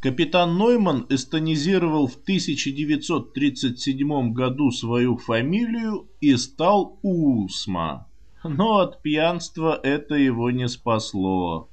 Капитан Нойман эстонизировал в 1937 году свою фамилию и стал Усма. Но от пьянства это его не спасло.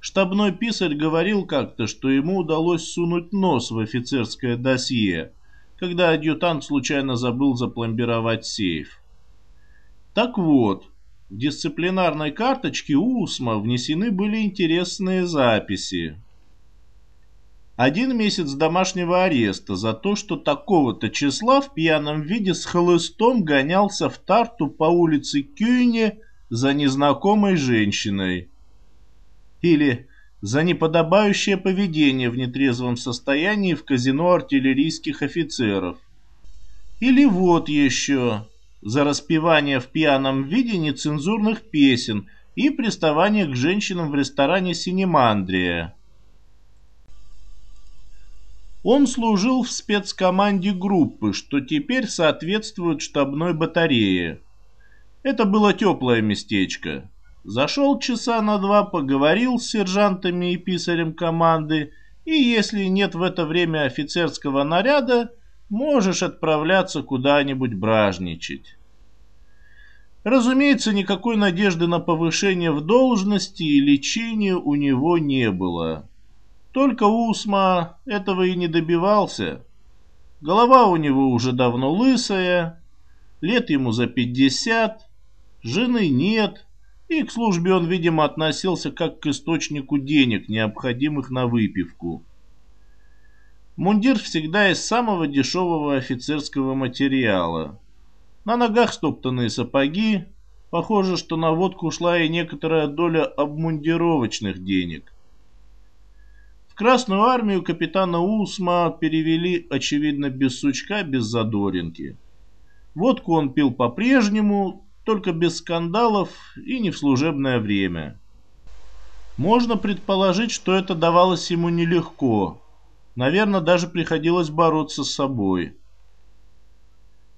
Штабной писарь говорил как-то, что ему удалось сунуть нос в офицерское досье, когда адъютант случайно забыл запломбировать сейф. Так вот, в дисциплинарной карточке Усма внесены были интересные записи. Один месяц домашнего ареста за то, что такого-то числа в пьяном виде с хлыстом гонялся в Тарту по улице Кюйне за незнакомой женщиной. Или за неподобающее поведение в нетрезвом состоянии в казино артиллерийских офицеров. Или вот еще, за распевание в пьяном виде нецензурных песен и приставание к женщинам в ресторане «Синемандрия». Он служил в спецкоманде группы, что теперь соответствует штабной батарее. Это было теплое местечко. Зашел часа на два, поговорил с сержантами и писарем команды, и если нет в это время офицерского наряда, можешь отправляться куда-нибудь бражничать. Разумеется, никакой надежды на повышение в должности и лечение у него не было. Только Усма этого и не добивался. Голова у него уже давно лысая, лет ему за пятьдесят, жены нет, и к службе он, видимо, относился как к источнику денег, необходимых на выпивку. Мундир всегда из самого дешевого офицерского материала. На ногах стоптанные сапоги. Похоже, что на водку ушла и некоторая доля обмундировочных денег. Красную армию капитана Усма перевели, очевидно, без сучка, без задоринки. Водку он пил по-прежнему, только без скандалов и не в служебное время. Можно предположить, что это давалось ему нелегко. Наверное, даже приходилось бороться с собой.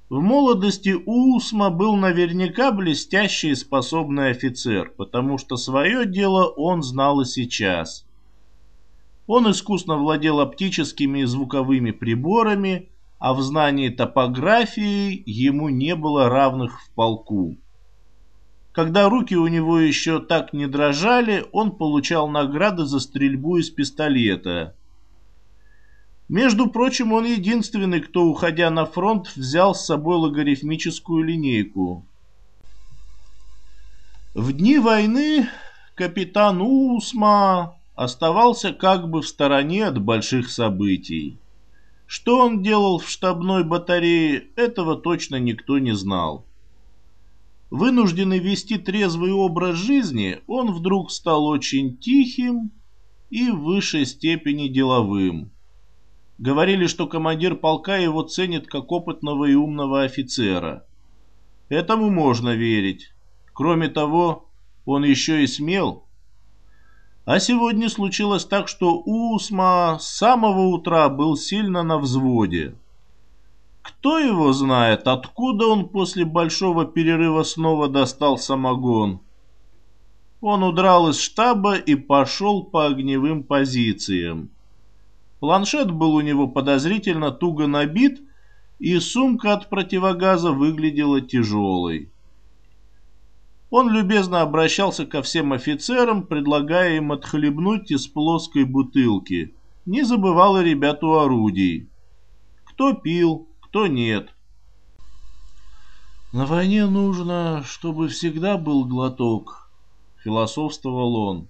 В молодости Усма был наверняка блестящий и способный офицер, потому что свое дело он знал и сейчас. Он искусно владел оптическими и звуковыми приборами, а в знании топографии ему не было равных в полку. Когда руки у него еще так не дрожали, он получал награды за стрельбу из пистолета. Между прочим, он единственный, кто, уходя на фронт, взял с собой логарифмическую линейку. В дни войны капитан Усма оставался как бы в стороне от больших событий. Что он делал в штабной батарее, этого точно никто не знал. Вынужденный вести трезвый образ жизни, он вдруг стал очень тихим и в высшей степени деловым. Говорили, что командир полка его ценит как опытного и умного офицера. Этому можно верить. Кроме того, он еще и смел а сегодня случилось так, что Усма с самого утра был сильно на взводе. Кто его знает, откуда он после большого перерыва снова достал самогон? Он удрал из штаба и пошел по огневым позициям. Планшет был у него подозрительно туго набит, и сумка от противогаза выглядела тяжелой. Он любезно обращался ко всем офицерам, предлагая им отхлебнуть из плоской бутылки. Не забывал и ребят у орудий. Кто пил, кто нет. «На войне нужно, чтобы всегда был глоток», — философствовал он.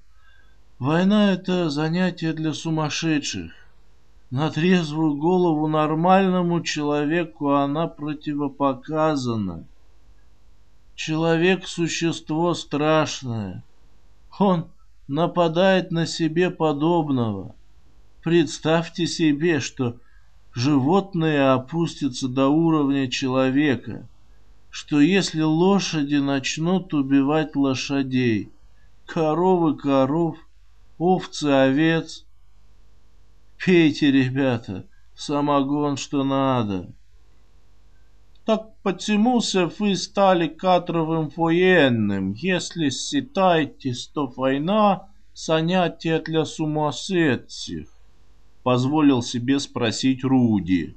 «Война — это занятие для сумасшедших. На трезвую голову нормальному человеку она противопоказана». Человек – существо страшное. Он нападает на себе подобного. Представьте себе, что животные опустятся до уровня человека, что если лошади начнут убивать лошадей, коровы коров, овцы овец, пейте, ребята, самогон, что надо. Так почему-то вы стали кадровым военным, если считаете, что война – занятие для сумасшедших? позволил себе спросить Руди.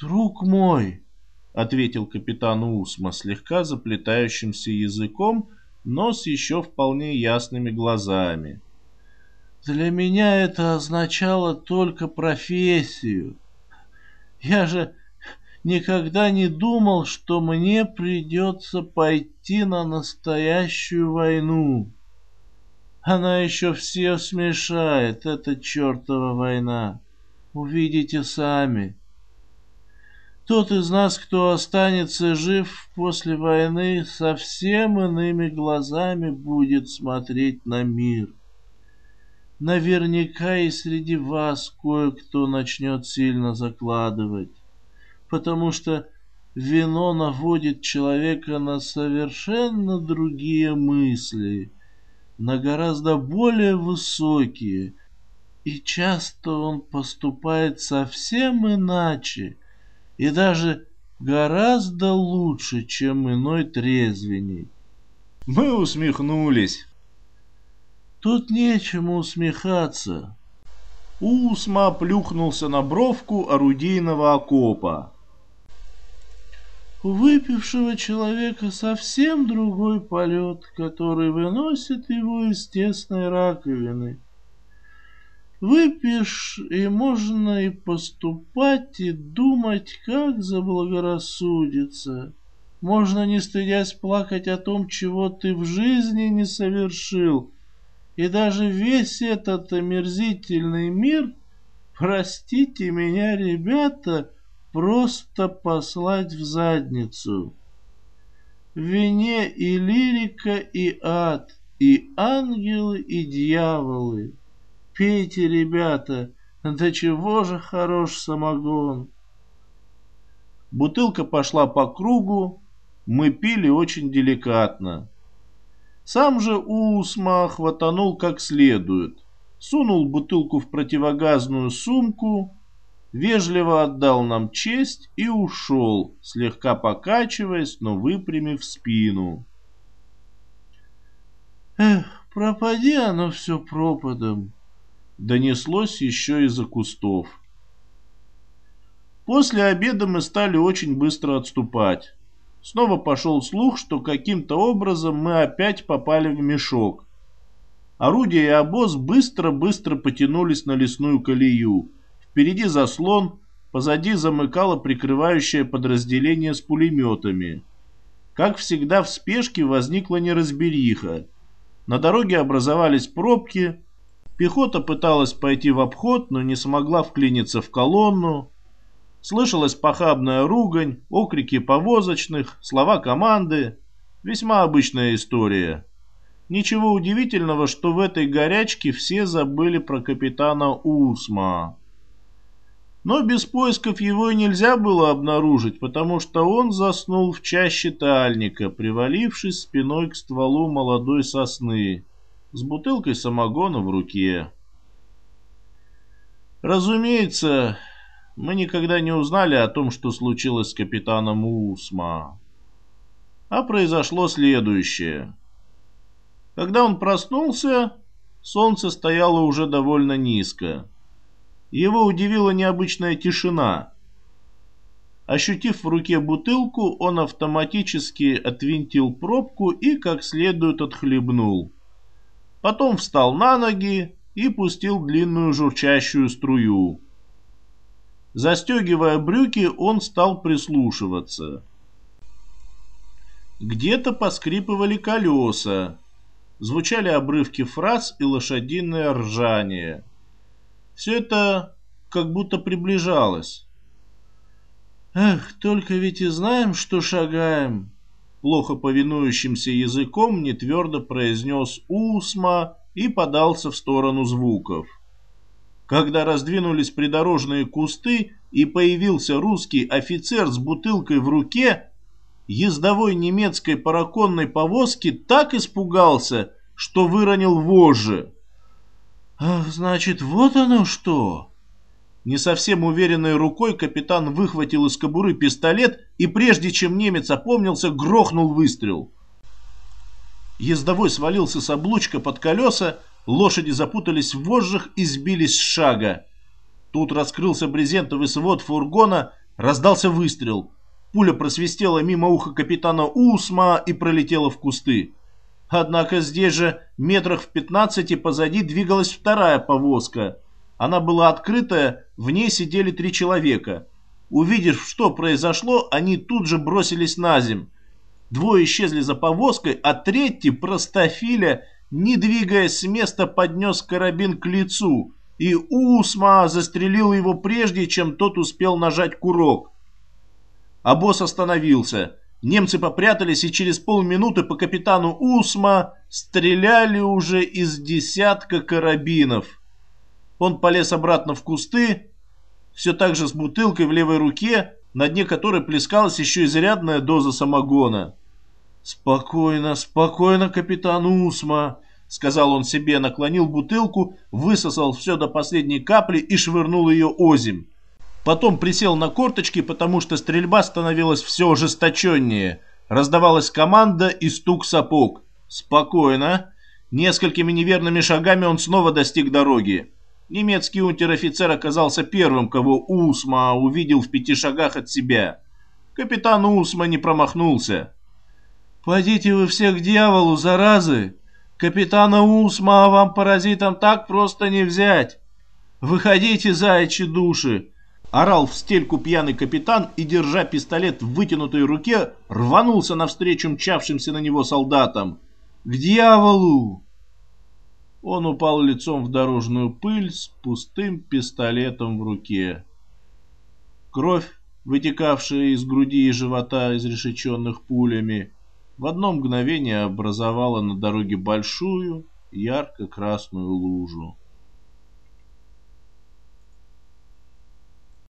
«Друг мой», — ответил капитан Усма слегка заплетающимся языком, но с еще вполне ясными глазами. «Для меня это означало только профессию. Я же никогда не думал, что мне придется пойти на настоящую войну. Она еще все смешает, эта чертова война. Увидите сами. Тот из нас, кто останется жив после войны, совсем иными глазами будет смотреть на мир. Наверняка и среди вас кое-кто начнет сильно закладывать, потому что вино наводит человека на совершенно другие мысли, на гораздо более высокие, и часто он поступает совсем иначе, и даже гораздо лучше, чем иной трезвенник. Мы усмехнулись. Тут нечему усмехаться. Усма плюхнулся на бровку орудийного окопа. Выпившего человека совсем другой полет, который выносит его из тесной раковины. Выпьешь, и можно и поступать, и думать, как заблагорассудится. Можно, не стыдясь, плакать о том, чего ты в жизни не совершил. И даже весь этот омерзительный мир, простите меня, ребята, просто послать в задницу. Вине и лирика, и ад, и ангелы, и дьяволы. Пейте, ребята, до чего же хорош самогон. Бутылка пошла по кругу, мы пили очень деликатно. Сам же Усма хватанул как следует, сунул бутылку в противогазную сумку, вежливо отдал нам честь и ушел, слегка покачиваясь, но выпрямив спину. Эх, пропади оно все пропадом, донеслось еще из-за кустов. После обеда мы стали очень быстро отступать. Снова пошел слух, что каким-то образом мы опять попали в мешок. Орудия и обоз быстро-быстро потянулись на лесную колею. Впереди заслон, позади замыкало прикрывающее подразделение с пулеметами. Как всегда в спешке возникла неразбериха. На дороге образовались пробки, Пехота пыталась пойти в обход, но не смогла вклиниться в колонну. Слышалась похабная ругань, окрики повозочных, слова команды. Весьма обычная история. Ничего удивительного, что в этой горячке все забыли про капитана Усма. Но без поисков его и нельзя было обнаружить, потому что он заснул в чаще тальника, привалившись спиной к стволу молодой сосны с бутылкой самогона в руке. Разумеется, мы никогда не узнали о том, что случилось с капитаном Усма. А произошло следующее. Когда он проснулся, солнце стояло уже довольно низко. Его удивила необычная тишина. Ощутив в руке бутылку, он автоматически отвинтил пробку и как следует отхлебнул. Потом встал на ноги и пустил длинную журчащую струю. Застегивая брюки, он стал прислушиваться. Где-то поскрипывали колеса, звучали обрывки фраз и лошадиное ржание. Все это как будто приближалось. «Эх, только ведь и знаем, что шагаем», плохо повинующимся языком нетвердо произнес «Усма» и подался в сторону звуков. Когда раздвинулись придорожные кусты и появился русский офицер с бутылкой в руке, ездовой немецкой параконной повозки так испугался, что выронил вожжи. «Ах, значит, вот оно что!» Не совсем уверенной рукой капитан выхватил из кобуры пистолет и, прежде чем немец опомнился, грохнул выстрел. Ездовой свалился с облучка под колеса, лошади запутались в вожжах и сбились с шага. Тут раскрылся брезентовый свод фургона, раздался выстрел. Пуля просвистела мимо уха капитана Усма и пролетела в кусты. Однако здесь же, метрах в пятнадцати позади, двигалась вторая повозка. Она была открытая, в ней сидели три человека. Увидев, что произошло, они тут же бросились на земь. Двое исчезли за повозкой, а третий, простофиля, не двигаясь с места, поднес карабин к лицу, и Усма застрелил его прежде, чем тот успел нажать курок. А босс остановился. Немцы попрятались, и через полминуты по капитану Усма стреляли уже из десятка карабинов. Он полез обратно в кусты, все так же с бутылкой в левой руке, на дне которой плескалась еще изрядная доза самогона. «Спокойно, спокойно, капитан Усма», — сказал он себе, наклонил бутылку, высосал все до последней капли и швырнул ее озимь. Потом присел на корточки, потому что стрельба становилась все ожесточеннее. Раздавалась команда и стук сапог. «Спокойно». Несколькими неверными шагами он снова достиг дороги. Немецкий унтер-офицер оказался первым, кого Усма увидел в пяти шагах от себя. Капитан Усма не промахнулся. «Пойдите вы все к дьяволу, заразы! Капитана Усма вам, паразитам, так просто не взять! Выходите, заячьи души!» Орал в стельку пьяный капитан и, держа пистолет в вытянутой руке, рванулся навстречу мчавшимся на него солдатам. «К дьяволу!» Он упал лицом в дорожную пыль с пустым пистолетом в руке. Кровь, вытекавшая из груди и живота, изрешеченных пулями, в одно мгновение образовала на дороге большую ярко-красную лужу.